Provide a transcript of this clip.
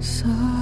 So